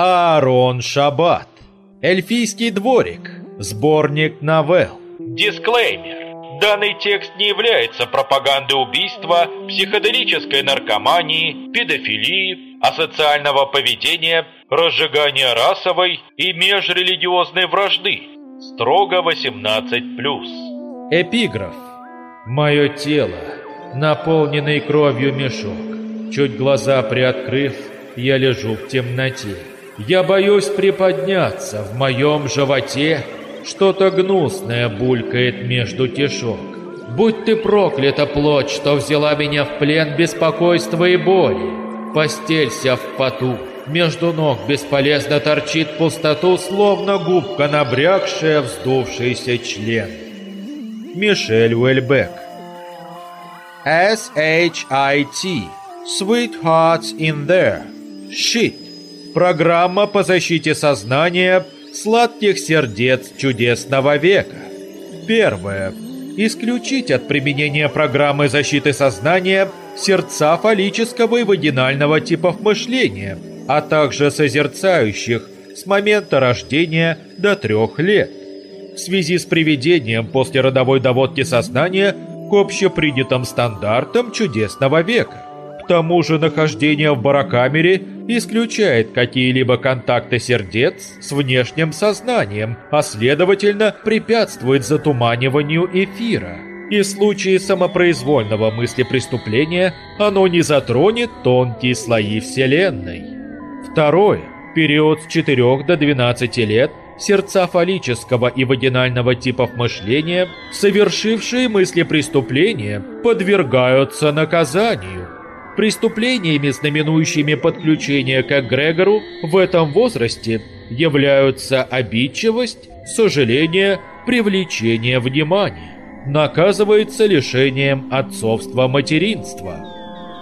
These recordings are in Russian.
Аарон Шабат. Эльфийский дворик. Сборник новелл. Дисклеймер. Данный текст не является пропагандой убийства, психоделической наркомании, педофилии, асоциального поведения, разжигания расовой и межрелигиозной вражды. Строго 18+. Эпиграф. Мое тело, наполненный кровью мешок. Чуть глаза приоткрыв, я лежу в темноте. Я боюсь приподняться, в моем животе что-то гнусное булькает между тишок. Будь ты проклята плоть, что взяла меня в плен беспокойства и боли. Постелься в поту, между ног бесполезно торчит пустоту, словно губка, набрякшая вздувшийся член. Мишель Уэльбек S-H-I-T Sweethearts in there Shit Программа по защите сознания сладких сердец чудесного века. Первое. Исключить от применения программы защиты сознания сердца фаллического и вагинального типов мышления, а также созерцающих с момента рождения до трех лет. В связи с приведением после родовой доводки сознания к общепринятым стандартам чудесного века. Тому же нахождение в барокамере исключает какие-либо контакты сердец с внешним сознанием, а следовательно препятствует затуманиванию эфира. И в случае самопроизвольного мыслепреступления оно не затронет тонкие слои Вселенной. Второе. Период с 4 до 12 лет сердца фаллического и вагинального типов мышления, совершившие мыслепреступления, подвергаются наказанию. Преступлениями, знаменующими подключение к эгрегору в этом возрасте, являются обидчивость, сожаление, привлечение внимания. Наказывается лишением отцовства-материнства.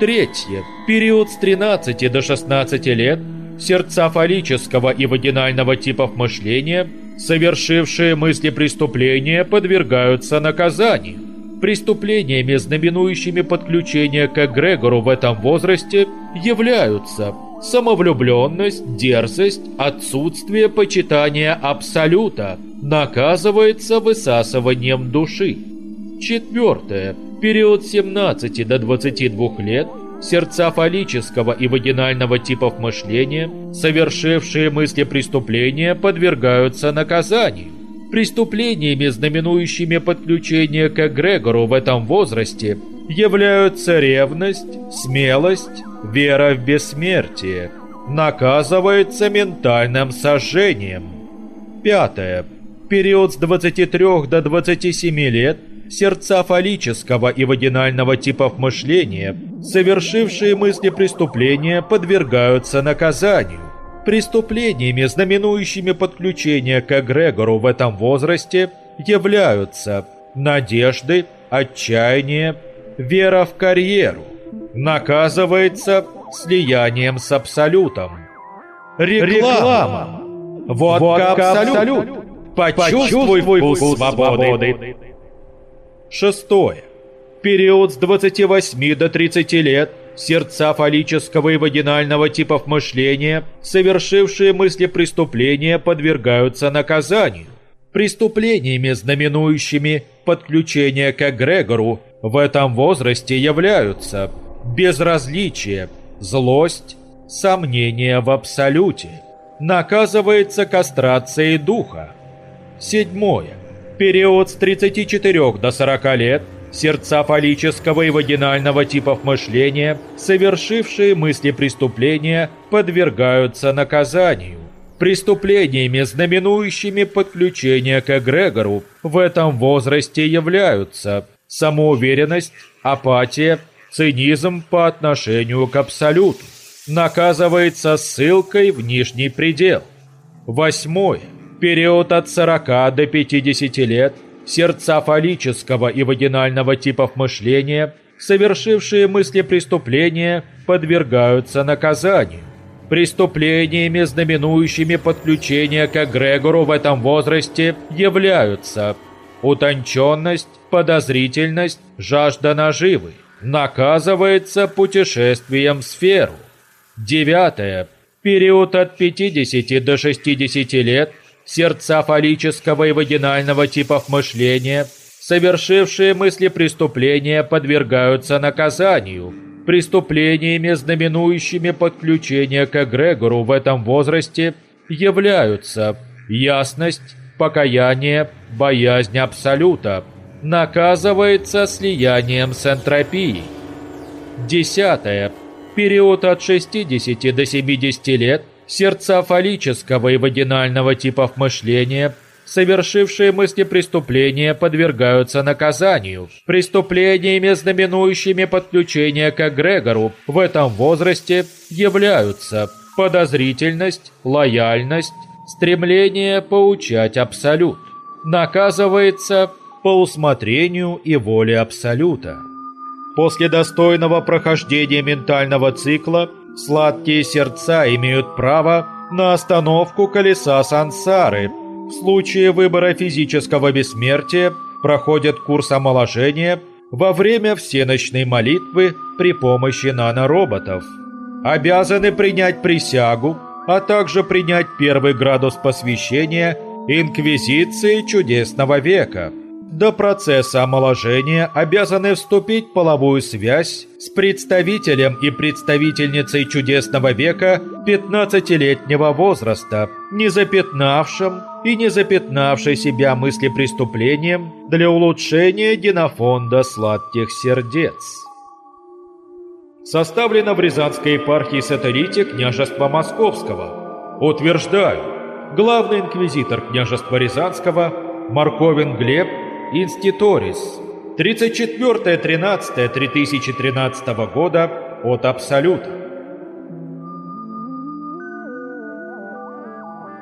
Третье. Период с 13 до 16 лет сердца фаллического и вагинального типов мышления, совершившие мысли преступления, подвергаются наказанию. Преступлениями, знаменующими подключение к эгрегору в этом возрасте, являются самовлюбленность, дерзость, отсутствие почитания Абсолюта, наказывается высасыванием души. Четвертое. Период с 17 до 22 лет сердца фаллического и вагинального типов мышления, совершившие мысли преступления, подвергаются наказанию. Преступлениями, знаменующими подключение к эгрегору в этом возрасте, являются ревность, смелость, вера в бессмертие. Наказывается ментальным сожжением. Пятое. Период с 23 до 27 лет сердца фаллического и вагинального типов мышления, совершившие мысли преступления, подвергаются наказанию. Преступлениями, знаменующими подключение к эгрегору в этом возрасте, являются надежды, отчаяние, вера в карьеру. Наказывается слиянием с Абсолютом. Реклама. Водка, Водка Абсолют. Почувствуй вкус свободы. Шестое. Период с 28 до 30 лет сердца фаллического и вагинального типов мышления, совершившие мысли преступления, подвергаются наказанию. Преступлениями, знаменующими подключение к эгрегору, в этом возрасте являются безразличие, злость, сомнение в абсолюте. Наказывается кастрацией духа. Седьмое. Период с 34 до 40 лет сердца фаллического и вагинального типов мышления, совершившие мысли преступления, подвергаются наказанию. Преступлениями, знаменующими подключение к эгрегору, в этом возрасте являются самоуверенность, апатия, цинизм по отношению к абсолюту. Наказывается ссылкой в нижний предел. Восьмое. Период от 40 до 50 лет сердца фаллического и вагинального типов мышления, совершившие мысли преступления, подвергаются наказанию. Преступлениями, знаменующими подключение к эгрегору в этом возрасте, являются утонченность, подозрительность, жажда наживы. Наказывается путешествием в сферу. Девятое период от 50 до 60 лет сердца фаллического и вагинального типов мышления, совершившие мысли преступления, подвергаются наказанию. Преступлениями, знаменующими подключение к эгрегору в этом возрасте, являются ясность, покаяние, боязнь абсолюта. Наказывается слиянием с энтропией. Десятое. Период от 60 до 70 лет сердца фаллического и вагинального типов мышления, совершившие мысли преступления, подвергаются наказанию. Преступлениями, знаменующими подключение к эгрегору в этом возрасте, являются подозрительность, лояльность, стремление поучать Абсолют. Наказывается по усмотрению и воле Абсолюта. После достойного прохождения ментального цикла сладкие сердца имеют право на остановку колеса сансары. В случае выбора физического бессмертия проходят курс омоложения во время всеночной молитвы при помощи нанороботов. Обязаны принять присягу, а также принять первый градус посвящения Инквизиции чудесного века – до процесса омоложения обязаны вступить в половую связь с представителем и представительницей чудесного века 15-летнего возраста, не запятнавшим и не запятнавшей себя мыслепреступлением для улучшения генофонда сладких сердец. Составлено в Рязанской епархии сателлите княжества Московского. Утверждаю, главный инквизитор княжества Рязанского Марковин Глеб Инститорис. 34.13.2013 года от Абсолюта.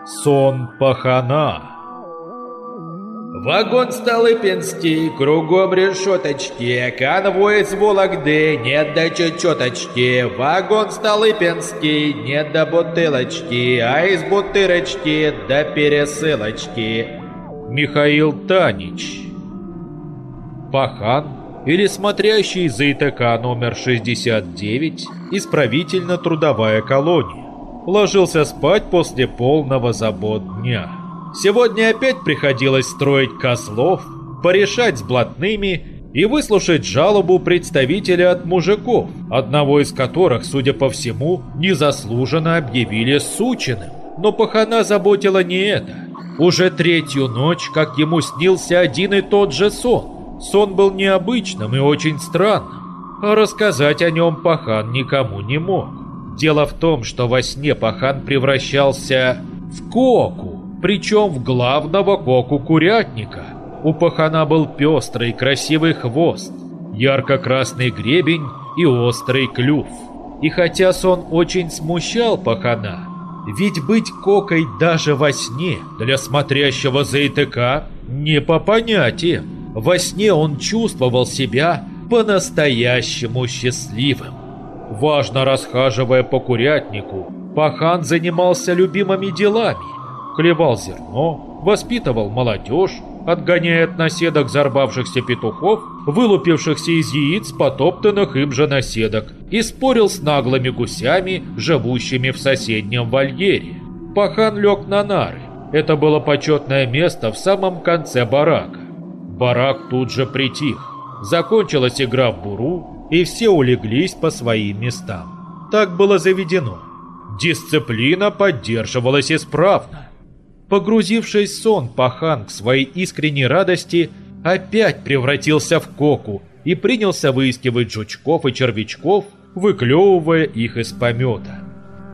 Сон пахана. Вагон Столыпинский, кругом решеточки, конвой из Вологды, нет до чечеточки. Вагон Столыпинский, нет до бутылочки, а из бутырочки до пересылочки. Михаил Танич пахан или смотрящий за ИТК номер 69 исправительно-трудовая колония. Ложился спать после полного забот дня. Сегодня опять приходилось строить козлов, порешать с блатными и выслушать жалобу представителя от мужиков, одного из которых, судя по всему, незаслуженно объявили сучиным. Но пахана заботила не это. Уже третью ночь, как ему снился один и тот же сон. Сон был необычным и очень странным, а рассказать о нем Пахан никому не мог. Дело в том, что во сне Пахан превращался в коку, причем в главного коку курятника. У Пахана был пестрый красивый хвост, ярко-красный гребень и острый клюв. И хотя сон очень смущал Пахана, ведь быть кокой даже во сне для смотрящего за ИТК не по понятиям. Во сне он чувствовал себя по-настоящему счастливым. Важно расхаживая по курятнику, Пахан занимался любимыми делами. Клевал зерно, воспитывал молодежь, отгоняя от наседок зарбавшихся петухов, вылупившихся из яиц потоптанных им же наседок, и спорил с наглыми гусями, живущими в соседнем вольере. Пахан лег на нары. Это было почетное место в самом конце барака. Барак тут же притих. Закончилась игра в буру, и все улеглись по своим местам. Так было заведено. Дисциплина поддерживалась исправно. Погрузившись в сон, пахан к своей искренней радости опять превратился в коку и принялся выискивать жучков и червячков, выклевывая их из помета.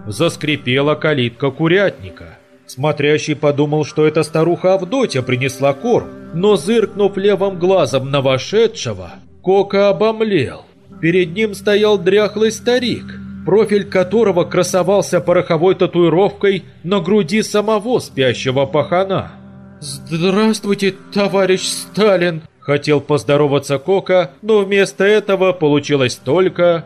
Заскрипела калитка курятника. Смотрящий подумал, что эта старуха Авдотья принесла корм, но зыркнув левым глазом на вошедшего, Кока обомлел. Перед ним стоял дряхлый старик, профиль которого красовался пороховой татуировкой на груди самого спящего пахана. «Здравствуйте, товарищ Сталин!» Хотел поздороваться Кока, но вместо этого получилось только...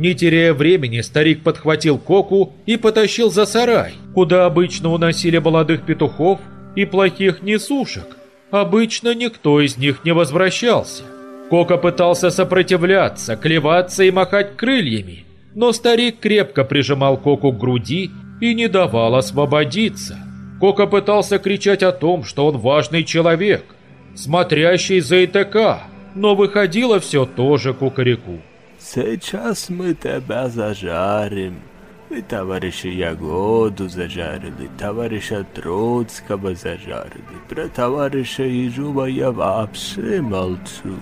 Не теряя времени, старик подхватил Коку и потащил за сарай, куда обычно уносили молодых петухов и плохих несушек. Обычно никто из них не возвращался. Кока пытался сопротивляться, клеваться и махать крыльями, но старик крепко прижимал Коку к груди и не давал освободиться. Кока пытался кричать о том, что он важный человек, смотрящий за ИТК, но выходило все тоже кукареку. «Сейчас мы тебя зажарим. И товарища Ягоду зажарили, товарища Троцкого зажарили, про товарища Ежова я вообще молчу».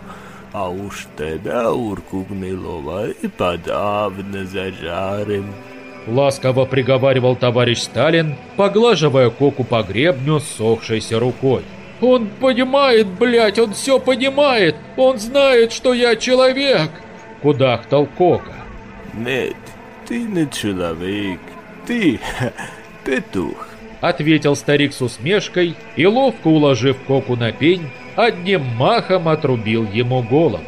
А уж тебя, урку гнилого, и подавно зажарим. Ласково приговаривал товарищ Сталин, поглаживая коку по гребню сохшейся рукой. «Он понимает, блядь, он все понимает! Он знает, что я человек!» Кудахтал Кока. «Нет, ты не человек, ты петух!» Ответил старик с усмешкой и, ловко уложив Коку на пень, одним махом отрубил ему голову.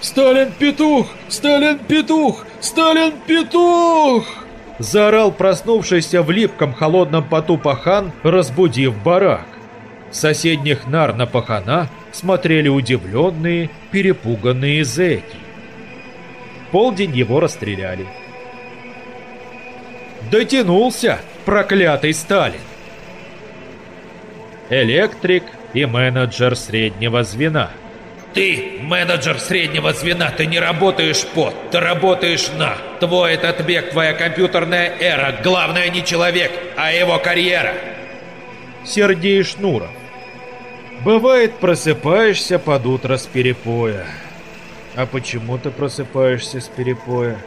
«Сталин петух! Сталин петух! Сталин петух!» Заорал проснувшийся в липком холодном поту пахан, разбудив барак. соседних нар на пахана смотрели удивленные, перепуганные зэки. полдень его расстреляли. Дотянулся, проклятый Сталин! электрик и менеджер среднего звена. Ты, менеджер среднего звена, ты не работаешь под, ты работаешь на. Твой этот век, твоя компьютерная эра, главное не человек, а его карьера. Сергей Шнуров. Бывает, просыпаешься под утро с перепоя. А почему ты просыпаешься с перепоя?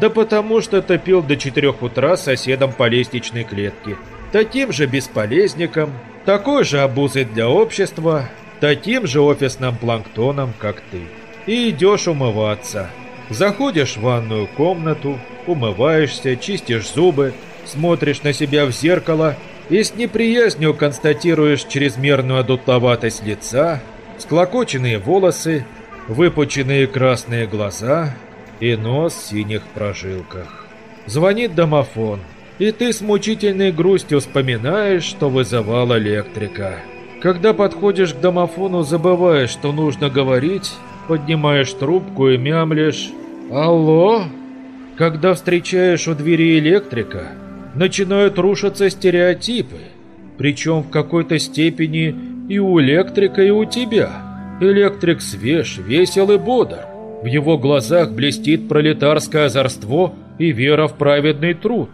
Да потому что топил до 4 утра соседом по лестничной клетке. Таким же бесполезником, такой же обузой для общества, таким же офисным планктоном, как ты. И идешь умываться. Заходишь в ванную комнату, умываешься, чистишь зубы, смотришь на себя в зеркало и с неприязнью констатируешь чрезмерную одутловатость лица, склокоченные волосы, выпученные красные глаза и нос в синих прожилках. Звонит домофон – и ты с мучительной грустью вспоминаешь, что вызывал электрика. Когда подходишь к домофону, забываешь, что нужно говорить, поднимаешь трубку и мямлешь «Алло?». Когда встречаешь у двери электрика, начинают рушиться стереотипы, причем в какой-то степени и у электрика, и у тебя. Электрик свеж, весел и бодр. В его глазах блестит пролетарское озорство и вера в праведный труд.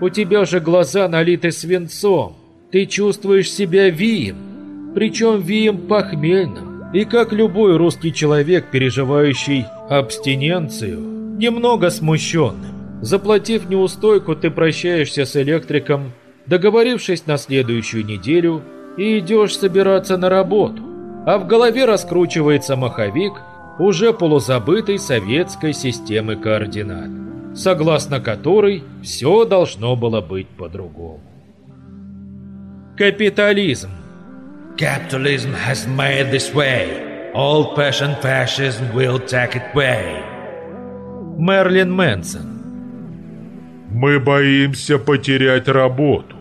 У тебя же глаза налиты свинцом. Ты чувствуешь себя вием, причем вием похмельным. И как любой русский человек, переживающий абстиненцию, немного смущенным. Заплатив неустойку, ты прощаешься с электриком, договорившись на следующую неделю, и идешь собираться на работу. А в голове раскручивается маховик уже полузабытой советской системы координат согласно которой все должно было быть по-другому. Капитализм. Capitalism has made this way. Old fashioned fascism will take it way. Мерлин Мэнсон. Мы боимся потерять работу.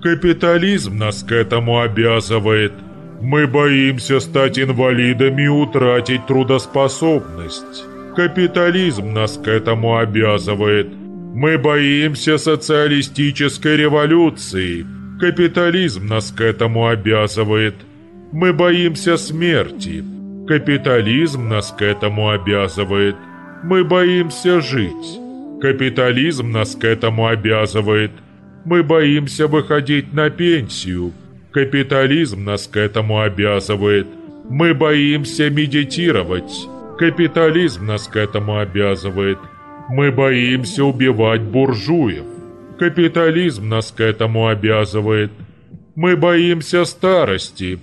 Капитализм нас к этому обязывает. Мы боимся стать инвалидами и утратить трудоспособность. Капитализм нас к этому обязывает. Мы боимся социалистической революции. Капитализм нас к этому обязывает. Мы боимся смерти. Капитализм нас к этому обязывает. Мы боимся жить. Капитализм нас к этому обязывает. Мы боимся выходить на пенсию. Капитализм нас к этому обязывает. Мы боимся медитировать. Капитализм нас к этому обязывает. Мы боимся убивать буржуев. Капитализм нас к этому обязывает. Мы боимся старости.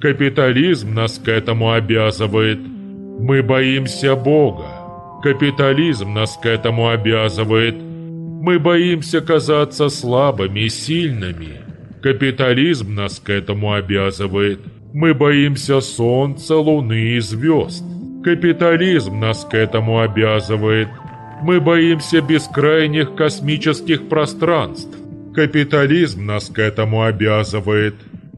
Капитализм нас к этому обязывает. Мы боимся Бога. Капитализм нас к этому обязывает. Мы боимся казаться слабыми и сильными. Капитализм нас к этому обязывает. Мы боимся солнца, луны и звезд. Капитализм нас к этому обязывает. Мы боимся бескрайних космических пространств. Капитализм нас к этому обязывает.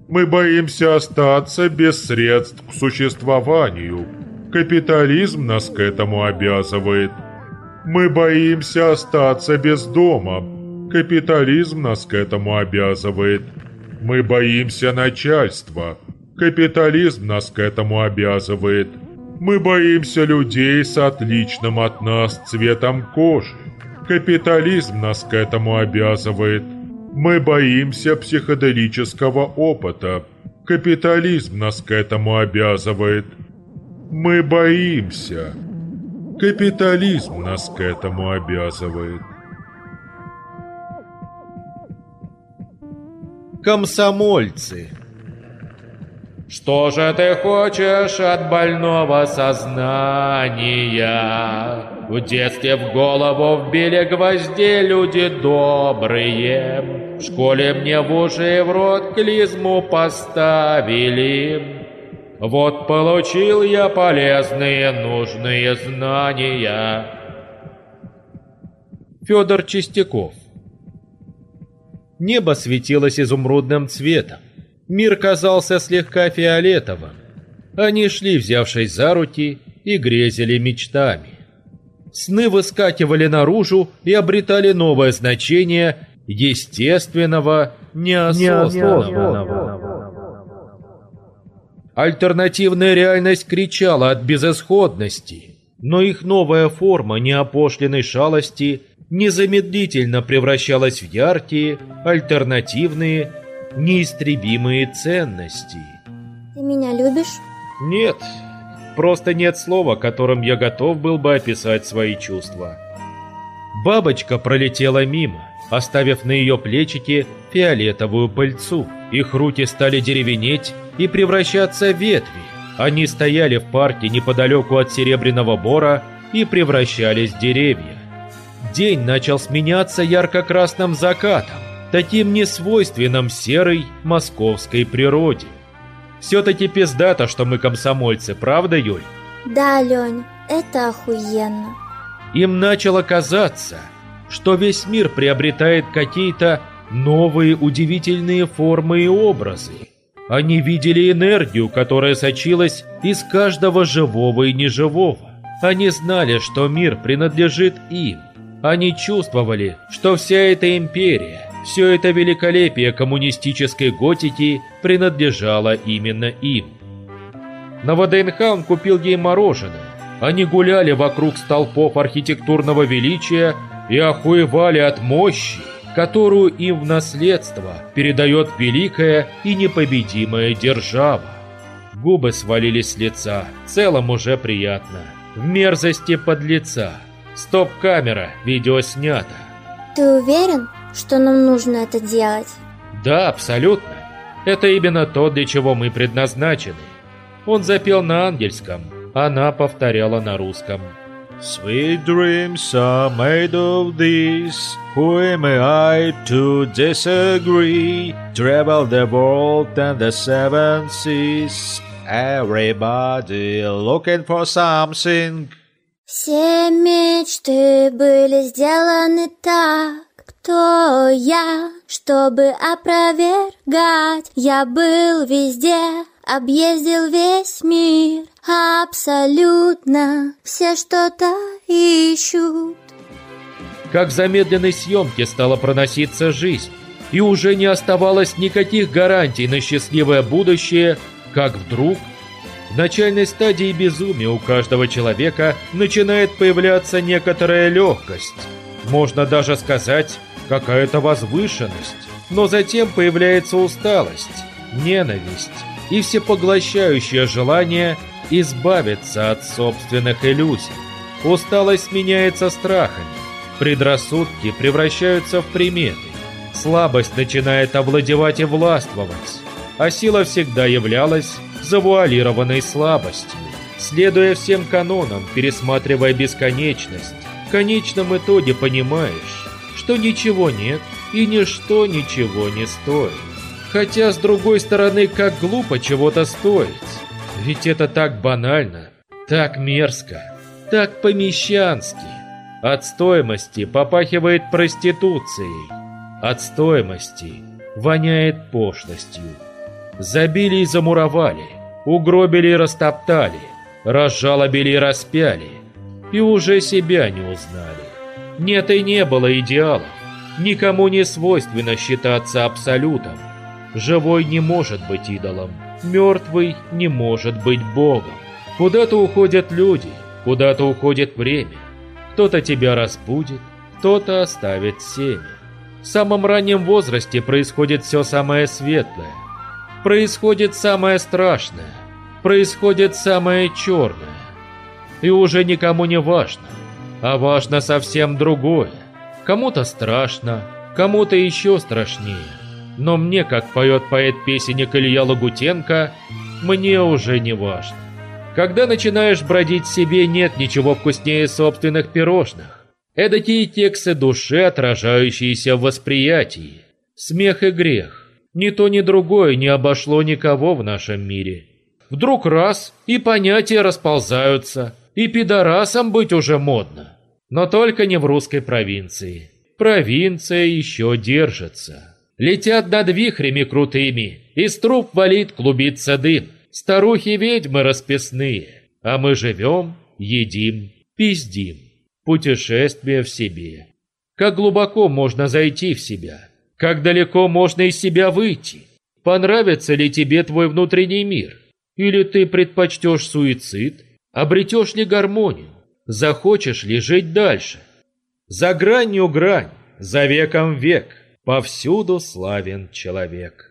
Мы боимся остаться без средств к существованию. Капитализм нас к этому обязывает. Мы боимся остаться без дома. Капитализм нас к этому обязывает. Мы боимся начальства. Капитализм нас к этому обязывает. Мы боимся людей с отличным от нас цветом кожи. Капитализм нас к этому обязывает. Мы боимся психоделического опыта. Капитализм нас к этому обязывает. Мы боимся. Капитализм нас к этому обязывает. Комсомольцы. Что же ты хочешь от больного сознания? В детстве в голову вбили гвозди люди добрые. В школе мне в уши и в рот клизму поставили. Вот получил я полезные нужные знания. Федор Чистяков Небо светилось изумрудным цветом. Мир казался слегка фиолетовым. Они шли, взявшись за руки, и грезили мечтами. Сны выскакивали наружу и обретали новое значение естественного, неосознанного. Альтернативная реальность кричала от безысходности, но их новая форма неопошленной шалости незамедлительно превращалась в яркие, альтернативные, неистребимые ценности. Ты меня любишь? Нет, просто нет слова, которым я готов был бы описать свои чувства. Бабочка пролетела мимо, оставив на ее плечике фиолетовую пыльцу. Их руки стали деревенеть и превращаться в ветви. Они стояли в парке неподалеку от Серебряного Бора и превращались в деревья. День начал сменяться ярко-красным закатом, таким несвойственным серой московской природе. Все-таки пиздато, что мы комсомольцы, правда, Юль? Да, Лень, это охуенно. Им начало казаться, что весь мир приобретает какие-то новые удивительные формы и образы. Они видели энергию, которая сочилась из каждого живого и неживого. Они знали, что мир принадлежит им. Они чувствовали, что вся эта империя, все это великолепие коммунистической готики принадлежало именно им. На ВДНХ он купил ей мороженое. Они гуляли вокруг столпов архитектурного величия и охуевали от мощи, которую им в наследство передает великая и непобедимая держава. Губы свалились с лица, в целом уже приятно. В мерзости под лица. Стоп-камера, видео снято. Ты уверен, что нам нужно это делать? Да, абсолютно. Это именно то, для чего мы предназначены. Он запел на ангельском, она повторяла на русском. Sweet dreams are made of this. Who am I to disagree? Travel the world and the seven seas. Everybody looking for something. Все мечты были сделаны так. Кто я, чтобы опровергать? Я был везде, объездил весь мир. Абсолютно все что-то ищут. Как в замедленной съемке стала проноситься жизнь, и уже не оставалось никаких гарантий на счастливое будущее, как вдруг в начальной стадии безумия у каждого человека начинает появляться некоторая легкость. Можно даже сказать, какая-то возвышенность. Но затем появляется усталость, ненависть и всепоглощающее желание избавиться от собственных иллюзий. Усталость сменяется страхами, предрассудки превращаются в приметы, слабость начинает овладевать и властвовать, а сила всегда являлась завуалированной слабостью. Следуя всем канонам, пересматривая бесконечность, в конечном итоге понимаешь, что ничего нет и ничто ничего не стоит. Хотя, с другой стороны, как глупо чего-то стоить. Ведь это так банально, так мерзко, так помещански. От стоимости попахивает проституцией. От стоимости воняет пошлостью. Забили и замуровали, угробили и растоптали, разжалобили и распяли. и уже себя не узнали. Нет и не было идеалов. Никому не свойственно считаться абсолютом. Живой не может быть идолом, мертвый не может быть богом. Куда-то уходят люди, куда-то уходит время. Кто-то тебя разбудит, кто-то оставит семя. В самом раннем возрасте происходит все самое светлое. Происходит самое страшное. Происходит самое черное. И уже никому не важно. А важно совсем другое. Кому-то страшно, кому-то еще страшнее. Но мне, как поет поэт-песенник Илья Лагутенко, мне уже не важно. Когда начинаешь бродить себе, нет ничего вкуснее собственных пирожных. Эдакие тексты души, отражающиеся в восприятии. Смех и грех. Ни то, ни другое не обошло никого в нашем мире. Вдруг раз, и понятия расползаются, и пидорасом быть уже модно. Но только не в русской провинции. Провинция еще держится. Летят над вихрями крутыми, из труб валит клубиться дым. Старухи-ведьмы расписные, а мы живем, едим, пиздим. Путешествие в себе. Как глубоко можно зайти в себя? Как далеко можно из себя выйти? Понравится ли тебе твой внутренний мир? Или ты предпочтешь суицид? Обретешь ли гармонию? Захочешь ли жить дальше? За гранью грань, за веком век, повсюду славен человек.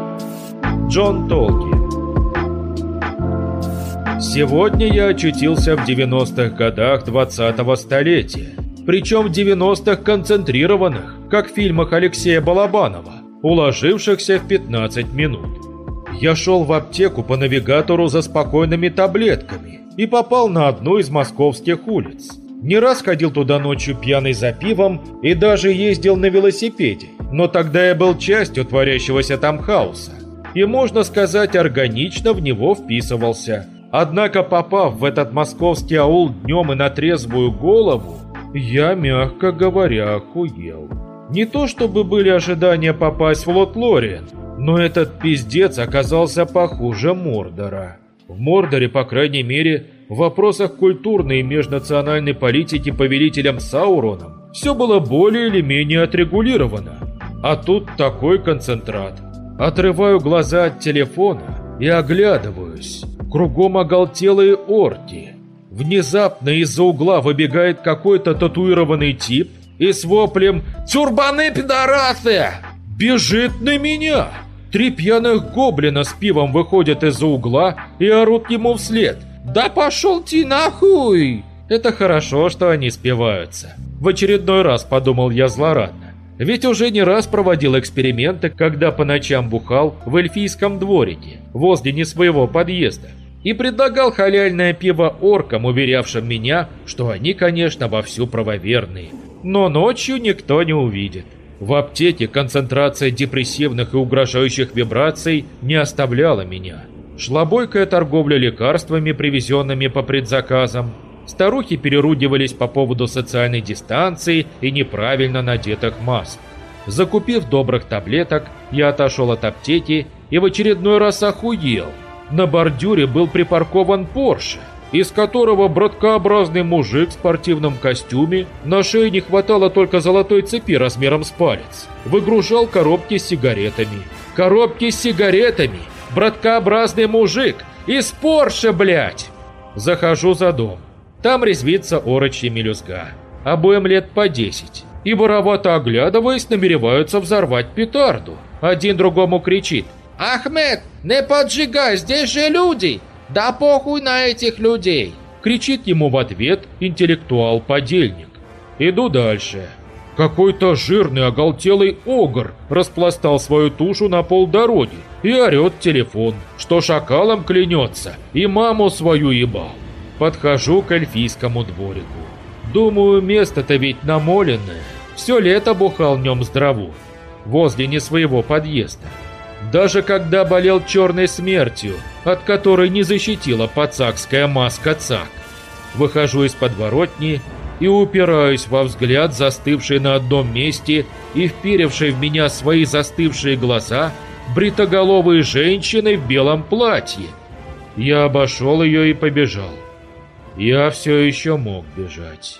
Джон Толкин Сегодня я очутился в 90-х годах 20-го столетия. Причем в 90-х концентрированных, как в фильмах Алексея Балабанова уложившихся в 15 минут. Я шел в аптеку по навигатору за спокойными таблетками и попал на одну из московских улиц. Не раз ходил туда ночью пьяный за пивом и даже ездил на велосипеде, но тогда я был частью творящегося там хаоса и, можно сказать, органично в него вписывался. Однако, попав в этот московский аул днем и на трезвую голову, я, мягко говоря, охуел. Не то чтобы были ожидания попасть в лот Лориен, но этот пиздец оказался похуже Мордора. В Мордоре, по крайней мере, в вопросах культурной и межнациональной политики повелителем Сауроном все было более или менее отрегулировано. А тут такой концентрат. Отрываю глаза от телефона и оглядываюсь. Кругом оголтелые орки. Внезапно из-за угла выбегает какой-то татуированный тип и с воплем «Тюрбаны, пидорасы!» бежит на меня. Три пьяных гоблина с пивом выходят из-за угла и орут ему вслед. «Да пошел ты нахуй!» Это хорошо, что они спиваются. В очередной раз подумал я злорадно. Ведь уже не раз проводил эксперименты, когда по ночам бухал в эльфийском дворике, возле не своего подъезда. И предлагал халяльное пиво оркам, уверявшим меня, что они, конечно, вовсю правоверные но ночью никто не увидит. В аптеке концентрация депрессивных и угрожающих вибраций не оставляла меня. Шла бойкая торговля лекарствами, привезенными по предзаказам. Старухи переругивались по поводу социальной дистанции и неправильно надетых масок. Закупив добрых таблеток, я отошел от аптеки и в очередной раз охуел. На бордюре был припаркован Порше из которого браткообразный мужик в спортивном костюме, на шее не хватало только золотой цепи размером с палец, выгружал коробки с сигаретами. Коробки с сигаретами! Браткообразный мужик! Из Порше, блядь! Захожу за дом. Там резвится орочья мелюзга. Обоим лет по десять. и, воровато оглядываясь, намереваются взорвать петарду. Один другому кричит «Ахмед, не поджигай, здесь же люди! Да похуй на этих людей!» Кричит ему в ответ интеллектуал-подельник. Иду дальше. Какой-то жирный оголтелый огр распластал свою тушу на полдороги и орет телефон, что шакалом клянется и маму свою ебал. Подхожу к эльфийскому дворику. Думаю, место-то ведь намоленное. Все лето бухал в нем здраву, возле не своего подъезда. Даже когда болел черной смертью, от которой не защитила пацакская маска ЦАК. Выхожу из подворотни и упираюсь во взгляд, застывший на одном месте и вперевший в меня свои застывшие глаза бритоголовой женщины в белом платье. Я обошел ее и побежал. Я все еще мог бежать.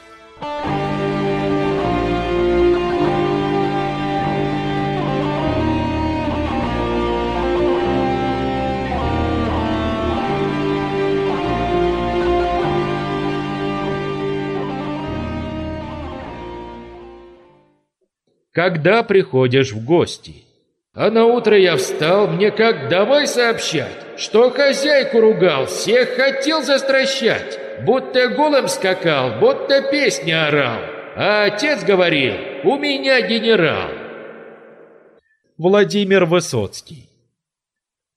Когда приходишь в гости? А на утро я встал, мне как давай сообщать, что хозяйку ругал, всех хотел застращать, будто голым скакал, будто песни орал. А отец говорил, у меня генерал. Владимир Высоцкий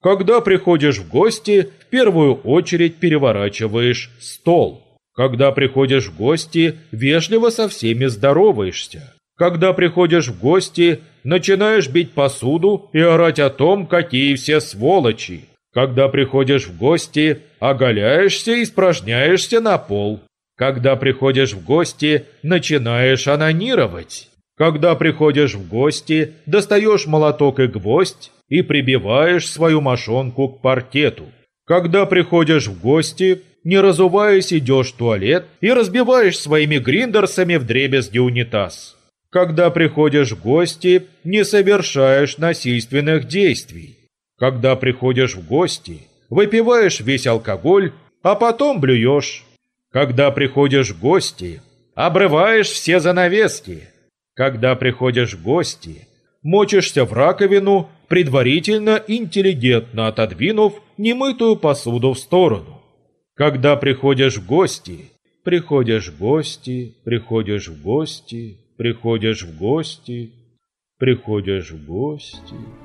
Когда приходишь в гости, в первую очередь переворачиваешь стол. Когда приходишь в гости, вежливо со всеми здороваешься. Когда приходишь в гости, начинаешь бить посуду и орать о том, какие все сволочи. Когда приходишь в гости, оголяешься и испражняешься на пол. Когда приходишь в гости, начинаешь анонировать. Когда приходишь в гости, достаешь молоток и гвоздь и прибиваешь свою мошонку к паркету. Когда приходишь в гости, не разуваясь, идешь в туалет и разбиваешь своими гриндерсами в дребезги унитаз. Когда приходишь в гости, не совершаешь насильственных действий. Когда приходишь в гости, выпиваешь весь алкоголь, а потом блюешь. Когда приходишь в гости, обрываешь все занавески. Когда приходишь в гости, мочишься в раковину, предварительно интеллигентно отодвинув немытую посуду в сторону. Когда приходишь в гости, приходишь в гости, приходишь в гости, приходишь в гости, приходишь в гости.